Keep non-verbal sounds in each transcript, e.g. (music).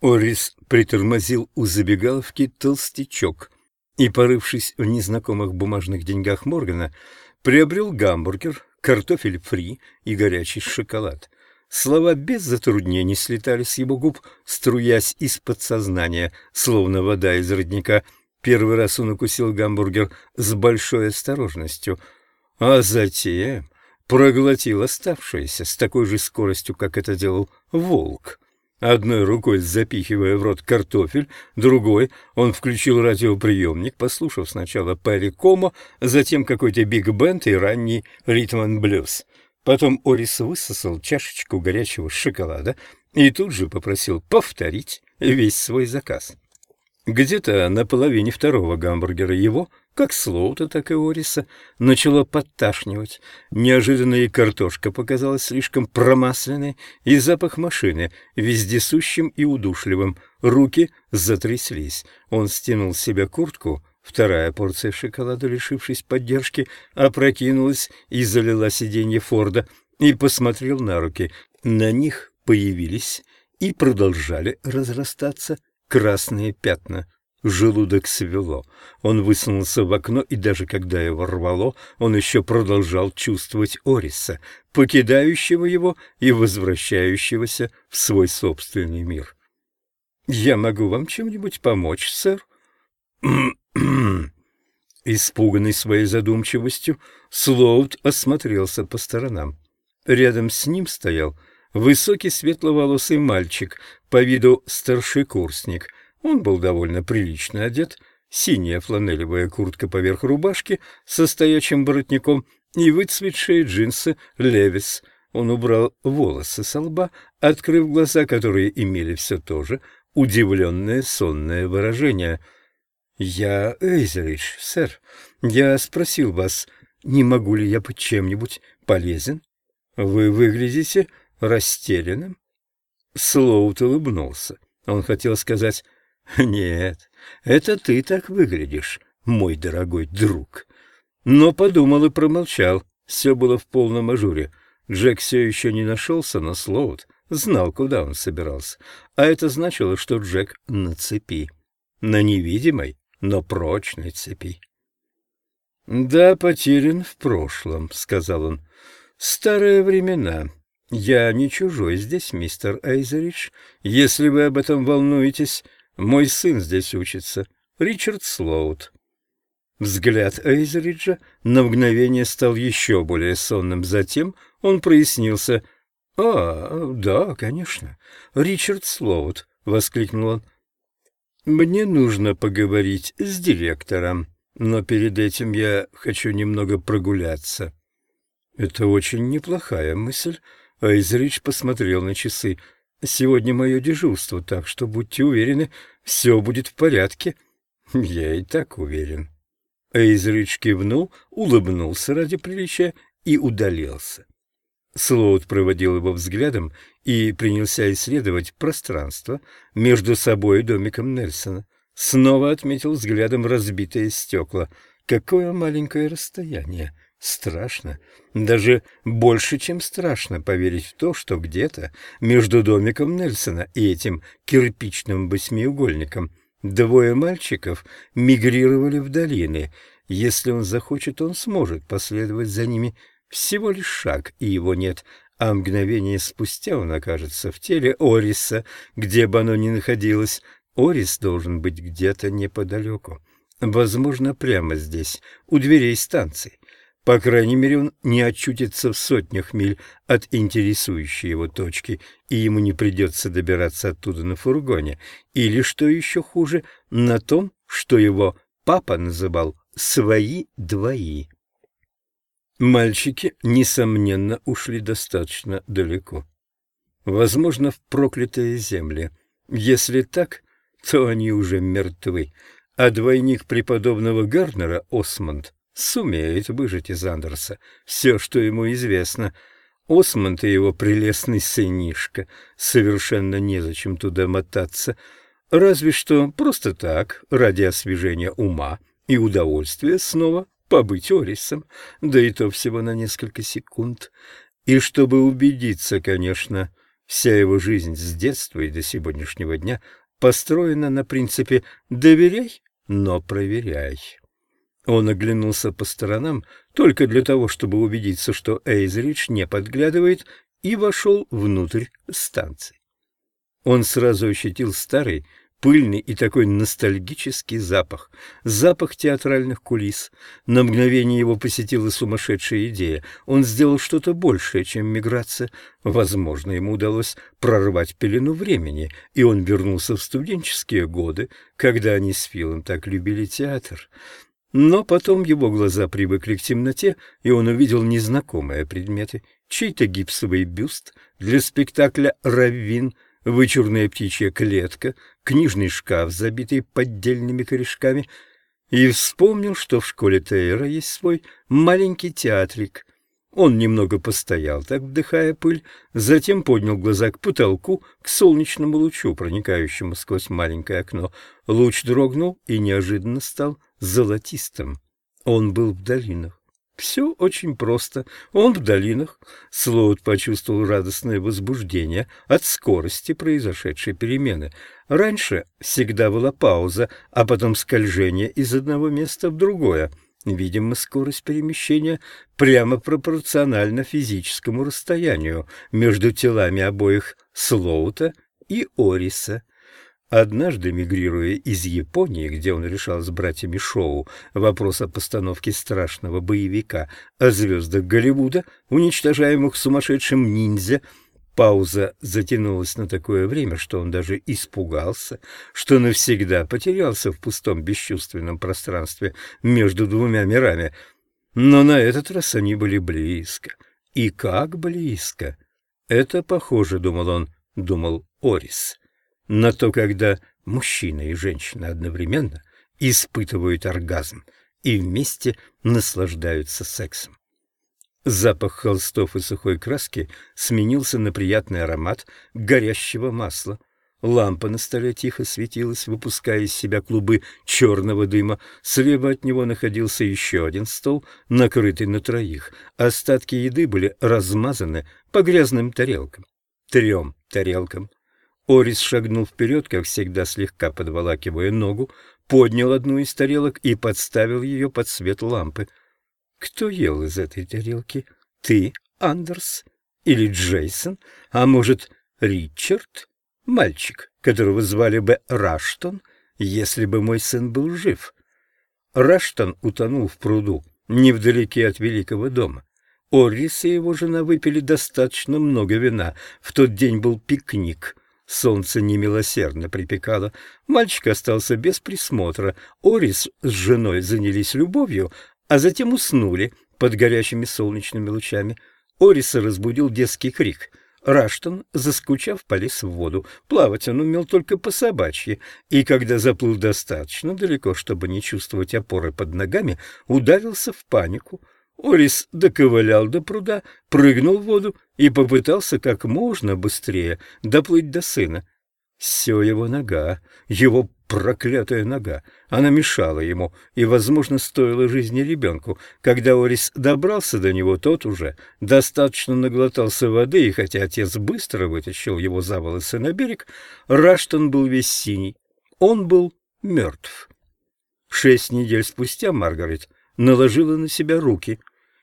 Орис притормозил у забегаловки толстячок и, порывшись в незнакомых бумажных деньгах Моргана, приобрел гамбургер, картофель фри и горячий шоколад. Слова без затруднений слетали с его губ, струясь из подсознания, словно вода из родника. Первый раз он укусил гамбургер с большой осторожностью, а затем проглотил оставшееся с такой же скоростью, как это делал волк. Одной рукой запихивая в рот картофель, другой он включил радиоприемник, послушав сначала Перри Комо, затем какой-то биг-бенд и ранний ритм-блюз. Потом Орис высосал чашечку горячего шоколада и тут же попросил повторить весь свой заказ. Где-то на половине второго гамбургера его как Слоута, так и Ориса, начало подташнивать. Неожиданно и картошка показалась слишком промасленной, и запах машины вездесущим и удушливым. Руки затряслись. Он стянул с себя куртку, вторая порция шоколада, лишившись поддержки, опрокинулась и залила сиденье Форда, и посмотрел на руки. На них появились и продолжали разрастаться красные пятна. Желудок свело. Он высунулся в окно, и даже когда его рвало, он еще продолжал чувствовать Ориса, покидающего его и возвращающегося в свой собственный мир. «Я могу вам чем-нибудь помочь, сэр?» (clears throat) Испуганный своей задумчивостью, Слоут осмотрелся по сторонам. Рядом с ним стоял высокий светловолосый мальчик, по виду старшекурсник — он был довольно прилично одет, синяя фланелевая куртка поверх рубашки со стоячим воротником и выцветшие джинсы «Левис». Он убрал волосы со лба, открыв глаза, которые имели все то же удивленное сонное выражение. «Я Эйзеридж, сэр. Я спросил вас, не могу ли я быть чем-нибудь полезен? Вы выглядите растерянным?» Слоут улыбнулся. Он хотел сказать «Нет, это ты так выглядишь, мой дорогой друг». Но подумал и промолчал. Все было в полном ажуре. Джек все еще не нашелся, но Слоут знал, куда он собирался. А это значило, что Джек на цепи. На невидимой, но прочной цепи. «Да, потерян в прошлом», — сказал он. «Старые времена. Я не чужой здесь, мистер Эйзеридж. Если вы об этом волнуетесь, мой сын здесь учится, Ричард Слоут. Взгляд Эйзериджа на мгновение стал еще более сонным. Затем он прояснился. «А, да, конечно, Ричард Слоут», — воскликнул он. «Мне нужно поговорить с директором, но перед этим я хочу немного прогуляться». «Это очень неплохая мысль», — Эйзеридж посмотрел на часы. Сегодня мое дежурство, так что будьте уверены, все будет в порядке. Я и так уверен. Эйзридж кивнул, улыбнулся ради приличия и удалился. Слоут проводил его взглядом и принялся исследовать пространство между собой и домиком Нельсона. Снова отметил взглядом разбитые стекла. Какое маленькое расстояние! Страшно, даже больше, чем страшно поверить в то, что где-то между домиком Нельсона и этим кирпичным восьмиугольником двое мальчиков мигрировали в долины. Если он захочет, он сможет последовать за ними всего лишь шаг, и его нет, а мгновение спустя он окажется в теле Ориса, где бы оно ни находилось. Орис должен быть где-то неподалеку, возможно, прямо здесь, у дверей станции. По крайней мере, он не очутится в сотнях миль от интересующей его точки, и ему не придется добираться оттуда на фургоне, или, что еще хуже, на том, что его папа называл «свои двои». Мальчики, несомненно, ушли достаточно далеко. Возможно, в проклятые земли. Если так, то они уже мертвы, а двойник преподобного Гарнера, Осмонд, сумеет выжить из Андерса все, что ему известно. Осмонд и его прелестный сынишка совершенно незачем туда мотаться, разве что просто так, ради освежения ума и удовольствия снова побыть Орисом, да и то всего на несколько секунд. И чтобы убедиться, конечно, Вся его жизнь с детства и до сегодняшнего дня построена на принципе «доверяй, но проверяй». Он оглянулся по сторонам только для того, чтобы убедиться, что Эйзридж не подглядывает, и вошел внутрь станции. Он сразу ощутил старый, пыльный и такой ностальгический запах, запах театральных кулис. На мгновение его посетила сумасшедшая идея. Он сделал что-то большее, чем миграция. Возможно, ему удалось прорвать пелену времени, и он вернулся в студенческие годы, когда они с Филом так любили театр. Но потом его глаза привыкли к темноте, и он увидел незнакомые предметы, чей-то гипсовый бюст для спектакля «Раввин», вычурная птичья клетка, книжный шкаф, забитый поддельными корешками, и вспомнил, что в школе Тейра есть свой маленький театрик. Он немного постоял, так вдыхая пыль, затем поднял глаза к потолку, к солнечному лучу, проникающему сквозь маленькое окно. Луч дрогнул и неожиданно стал золотистым. Он был в долинах. Все очень просто. Он в долинах. Слоут почувствовал радостное возбуждение от скорости произошедшей перемены. Раньше всегда была пауза, а потом скольжение из одного места в другое. Видимо, скорость перемещения прямо пропорциональна физическому расстоянию между телами обоих Слоута и Ориса. Однажды, мигрируя из Японии, где он решал с братьями Шоу вопрос о постановке страшного боевика о звездах Голливуда, уничтожаемых сумасшедшим ниндзя, пауза затянулась на такое время, что он даже испугался, что навсегда потерялся в пустом бесчувственном пространстве между двумя мирами. Но на этот раз они были близко. И как близко! Это похоже, думал он, думал Орис на то, когда мужчина и женщина одновременно испытывают оргазм и вместе наслаждаются сексом. Запах холстов и сухой краски сменился на приятный аромат горящего масла. Лампа на столе тихо светилась, выпуская из себя клубы черного дыма. Слева от него находился еще один стол, накрытый на троих. Остатки еды были размазаны по грязным тарелкам. Трем тарелкам. Орис шагнул вперед, как всегда слегка подволакивая ногу, поднял одну из тарелок и подставил ее под свет лампы. «Кто ел из этой тарелки? Ты, Андерс? Или Джейсон? А может, Ричард? Мальчик, которого звали бы Раштон, если бы мой сын был жив?» Раштон утонул в пруду, невдалеке от великого дома. Орис и его жена выпили достаточно много вина. В тот день был пикник — Солнце немилосердно припекало. Мальчик остался без присмотра. Орис с женой занялись любовью, а затем уснули под горячими солнечными лучами. Ориса разбудил детский крик. Раштон, заскучав, полез в воду. Плавать он умел только по собачьи, и когда заплыл достаточно далеко, чтобы не чувствовать опоры под ногами, ударился в панику — Орис доковылял до пруда, прыгнул в воду и попытался как можно быстрее доплыть до сына. Все его нога, его проклятая нога, она мешала ему и, возможно, стоила жизни ребенку. Когда Орис добрался до него, тот уже достаточно наглотался воды, и хотя отец быстро вытащил его за волосы на берег, Раштон был весь синий. Он был мертв. Шесть недель спустя Маргарет наложила на себя руки.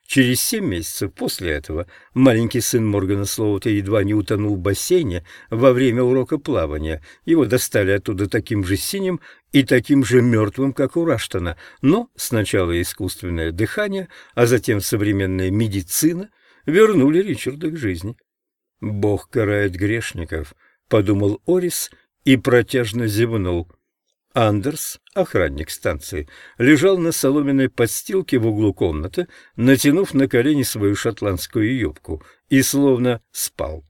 Через семь месяцев после этого маленький сын Моргана Слоута едва не утонул в бассейне во время урока плавания. Его достали оттуда таким же синим и таким же мертвым, как у Раштона. Но сначала искусственное дыхание, а затем современная медицина вернули Ричарда к жизни. «Бог карает грешников», — подумал Орис и протяжно зевнул. Андерс, охранник станции, лежал на соломенной подстилке в углу комнаты, натянув на колени свою шотландскую юбку, и словно спал.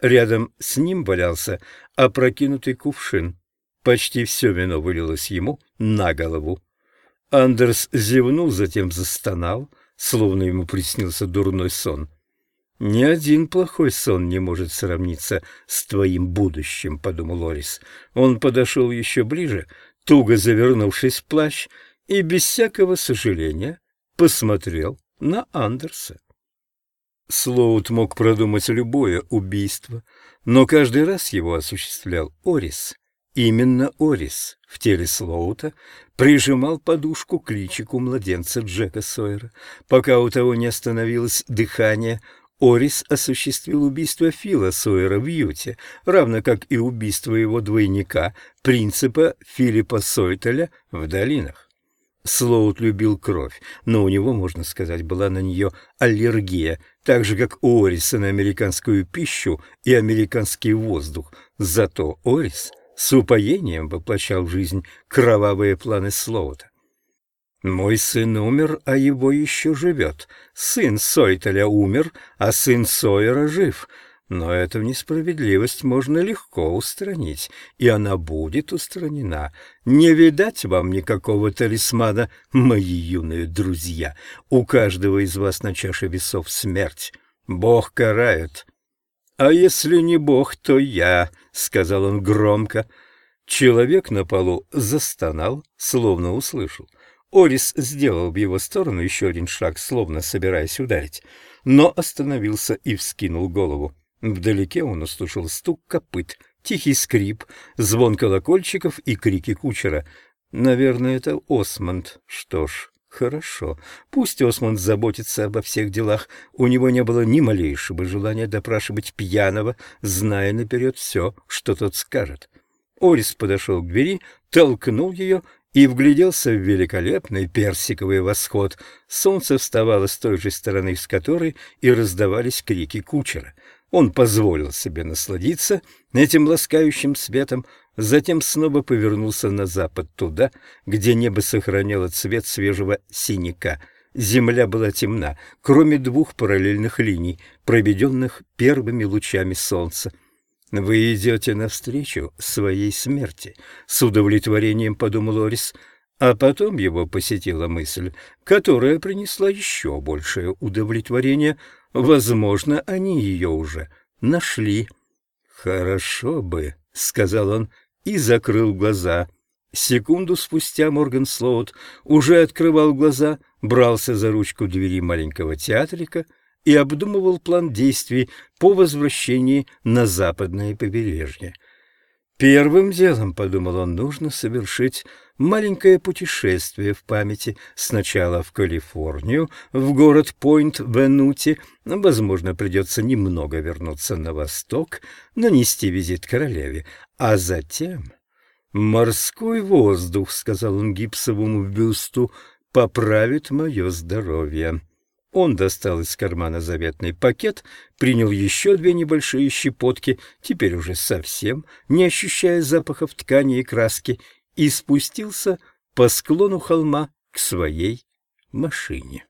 Рядом с ним валялся опрокинутый кувшин. Почти все вино вылилось ему на голову. Андерс зевнул, затем застонал, словно ему приснился дурной сон. «Ни один плохой сон не может сравниться с твоим будущим», — подумал Орис. Он подошел еще ближе, туго завернувшись в плащ, и без всякого сожаления посмотрел на Андерса. Слоут мог продумать любое убийство, Но каждый раз его осуществлял Орис. Именно Орис в теле Слоута прижимал подушку к личику младенца Джека Сойера. Пока у того не остановилось дыхание, Орис осуществил убийство Фила Сойера в Юте, равно как и убийство его двойника, принципа Филиппа Сойтеля в долинах. Слоут любил кровь, но у него, можно сказать, была на нее аллергия, так же, как у Ориса на американскую пищу и американский воздух. Зато Орис с упоением воплощал в жизнь кровавые планы Слоута. «Мой сын умер, а его еще живет. Сын Сойтеля умер, а сын Сойера жив. Но эту несправедливость можно легко устранить, и она будет устранена. Не видать вам никакого талисмана, мои юные друзья. У каждого из вас на чаше весов смерть. Бог карает. А если не Бог, то я, — сказал он громко. Человек на полу застонал, словно услышал. Орис сделал в его сторону еще один шаг, словно собираясь ударить, но остановился и вскинул голову. Вдалеке он услышал стук копыт, тихий скрип, звон колокольчиков и крики кучера. Наверное, это Осмонд. Что ж, хорошо. Пусть Осмонд заботится обо всех делах. У него не было ни малейшего желания допрашивать пьяного, зная наперед все, что тот скажет. Орис подошел к двери, толкнул ее и вгляделся в великолепный персиковый восход. Солнце вставало с той же стороны, с которой и раздавались крики кучера. Он позволил себе насладиться этим ласкающим светом, затем снова повернулся на запад, туда, где небо сохраняло цвет свежего синяка. Земля была темна, кроме двух параллельных линий, проведенных первыми лучами солнца. «Вы идете навстречу своей смерти», — с удовлетворением подумал Орис, а потом его посетила мысль, которая принесла еще большее удовлетворение — Возможно, они ее уже нашли. «Хорошо бы», — сказал он и закрыл глаза. Секунду спустя Морган Слоут уже открывал глаза, брался за ручку двери маленького театрика и обдумывал план действий по возвращении на западное побережье. Первым делом, — подумал он, — нужно совершить маленькое путешествие в памяти. Сначала в Калифорнию, в город Пойнт-Венути. Возможно, придется немного вернуться на восток, нанести визит королеве. А затем... «Морской воздух», — сказал он гипсовому бюсту, — «поправит мое здоровье». Он достал из кармана заветный пакет, принял еще две небольшие щепотки, теперь уже совсем не ощущая запахов ткани и краски, и спустился по склону холма к своей машине.